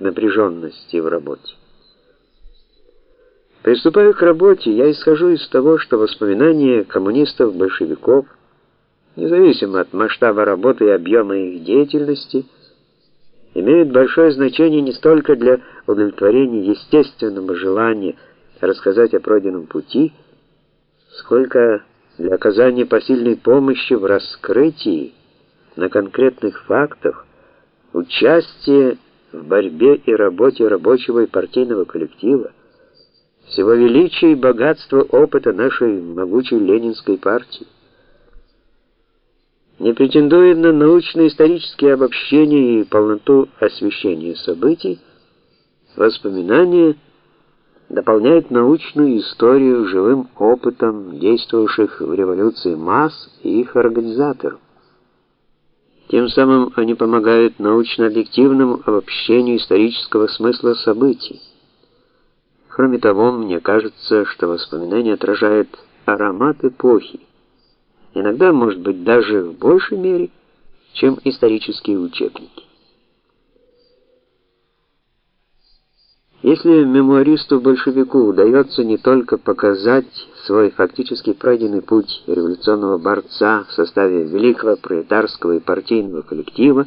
напряженности в работе. Приступая к работе, я исхожу из того, что воспоминания коммунистов-большевиков, независимо от масштаба работы и объема их деятельности, имеют большое значение не столько для удовлетворения естественного желания рассказать о пройденном пути, сколько для оказания посильной помощи в раскрытии на конкретных фактах, участия в борьбе и работе рабочего и партийного коллектива, всего величия и богатства опыта нашей могучей ленинской партии. Не претендуя на научно-исторические обобщения и полноту освещения событий, воспоминания дополняют научную историю живым опытом действовавших в революции масс и их организаторов. Тем самым они помогают научно-объективному обобщению исторического смысла событий. Кроме того, мне кажется, что воспоминания отражают аромат эпохи. Иногда, может быть, даже в большей мере, чем исторические учебники. Если мемуаристу-большевику удается не только показать свой фактически пройденный путь революционного борца в составе великого пролетарского и партийного коллектива,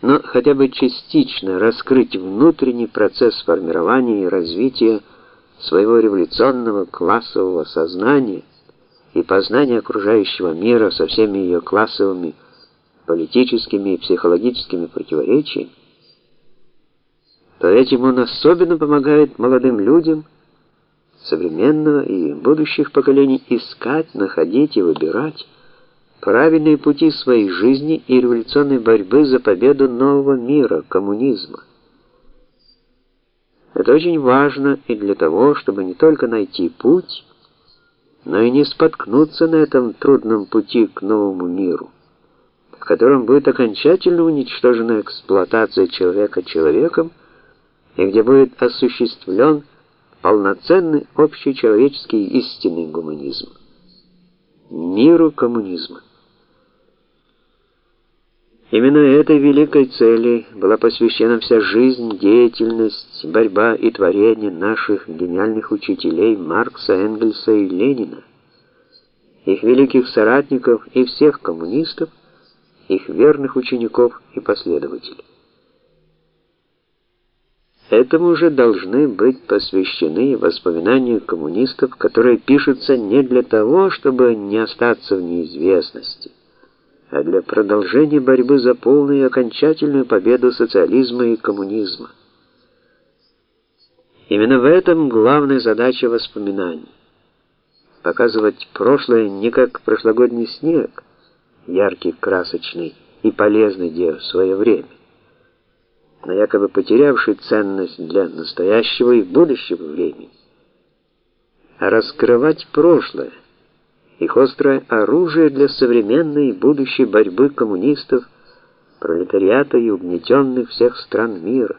но хотя бы частично раскрыть внутренний процесс формирования и развития своего революционного классового сознания и познания окружающего мира со всеми ее классовыми, политическими и психологическими противоречиями, то этим он особенно помогает молодым людям современного и будущих поколений искать, находить и выбирать правильные пути своей жизни и революционной борьбы за победу нового мира, коммунизма. Это очень важно и для того, чтобы не только найти путь, но и не споткнуться на этом трудном пути к новому миру, в котором будет окончательно уничтожена эксплуатация человека человеком и где будет осуществлен полноценный общечеловеческий истинный гуманизм. Миру коммунизма. Именно этой великой цели была посвящена вся жизнь, деятельность, борьба и творение наших гениальных учителей Маркса, Энгельса и Ленина, их великих соратников и всех коммунистов, их верных учеников и последователей. Этому же должны быть посвящены воспоминания коммунистов, которые пишутся не для того, чтобы не остаться в неизвестности, а для продолжения борьбы за полную и окончательную победу социализма и коммунизма. Именно в этом главная задача воспоминаний. Показывать прошлое не как прошлогодний снег, яркий, красочный и полезный где в свое время, но якобы потерявший ценность для настоящего и будущего времени, а раскрывать прошлое, их острое оружие для современной и будущей борьбы коммунистов, пролетариата и угнетенных всех стран мира.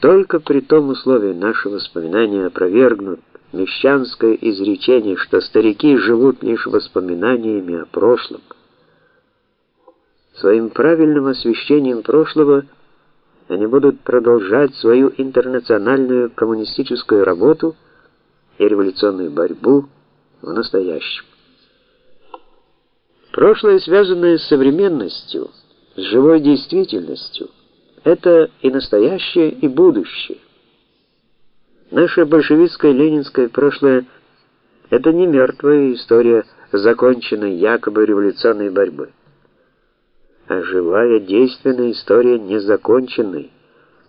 Только при том условии наши воспоминания опровергнут мещанское изречение, что старики живут лишь воспоминаниями о прошлом. Своим правильным освещением прошлого они будут продолжать свою интернациональную коммунистическую работу и революционную борьбу в настоящем. Прошлое, связанное с современностью, с живой действительностью, это и настоящее, и будущее. Наше большевистское ленинское прошлое это не мертвая история законченной якобы революционной борьбы, живая действенная история незаконченной,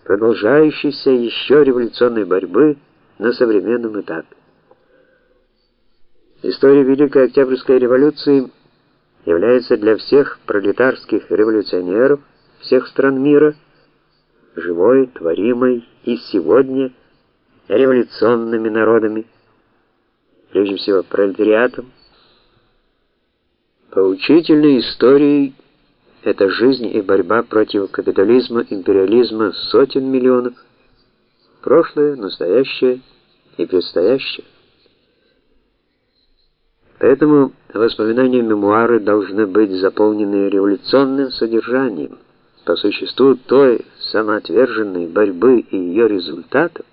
продолжающейся еще революционной борьбы на современном этапе. История Великой Октябрьской революции является для всех пролетарских революционеров всех стран мира живой, творимой и сегодня революционными народами, прежде всего пролетариатом. Поучительной историей это жизнь и борьба против капитализма, империализма сотен миллионов, прошлое, настоящее и предстоящее. Поэтому воспоминания мемуары должны быть заполнены революционным содержанием, по существу той самоотверженной борьбы и ее результатов,